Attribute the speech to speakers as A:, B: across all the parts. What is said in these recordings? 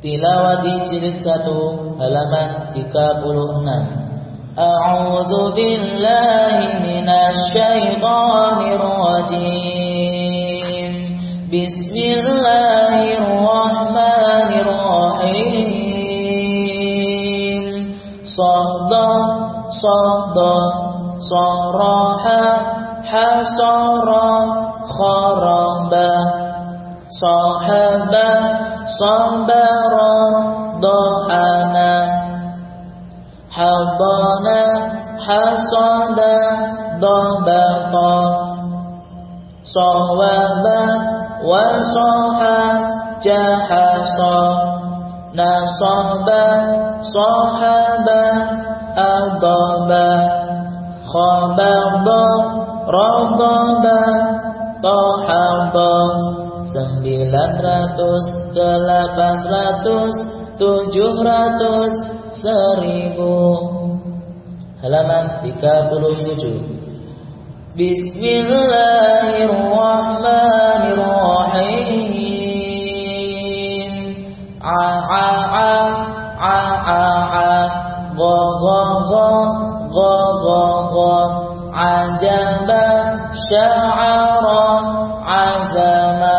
A: Tilawati jilid 1 halaman 36 A'udzu billahi minasy syaithanir rajim Bismillahirrahmanirrahim Sada sada saraha hasara kharaba sahabah صبرا ضحنا حضنا حصدا ضبطا صوابا وصحا جحصا نصبا صحبا أبابا خبابا رضبا طحبا sembilan ratus, delapan ratus, tujuh ratus, seribu. Halaman 37 Bismillahirrahmanirrahim A a a a a a Go go go go go go Ajaba sya'ara azama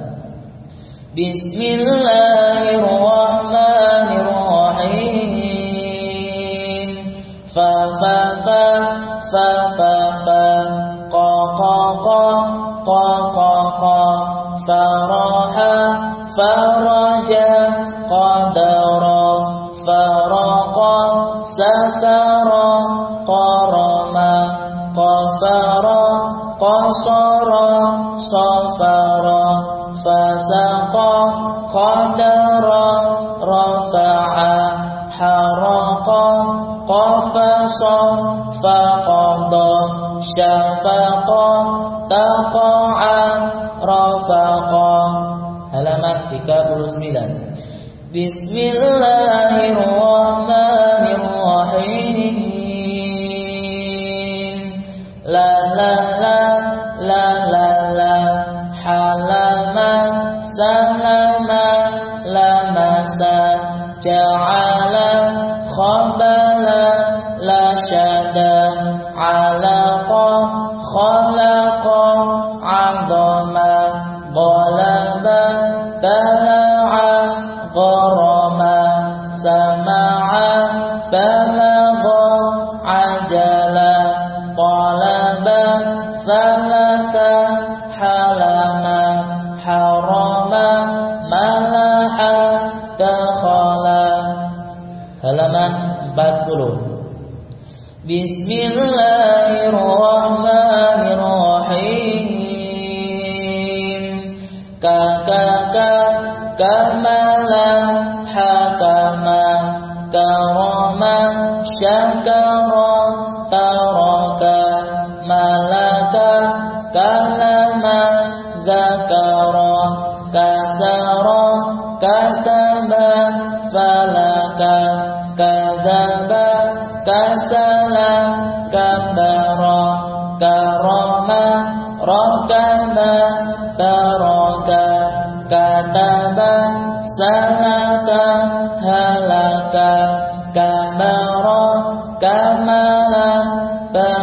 A: بسم الله الرحمن الرحيم فا فا فا فا فا فا قا قا قا قا قا قا فراحا فرجا قدرا فرقا سفرا قرما قفرا قصرا صرا نشرا رفعا حرقا قفصا فقضا شفقا تقعا رفقا halaman 39 Bismillahirrahmanirrahim La la la la la la halal alaqa khalaqa 'azama bala بسم الله الرحمن الرحيم ككك كما لا حكم كرم شكر ترك ملك كلم ذكر كسر كسب فلك كذب kasalam kabara karama rokana taroka kataba salaka halaka kabara kamala taroka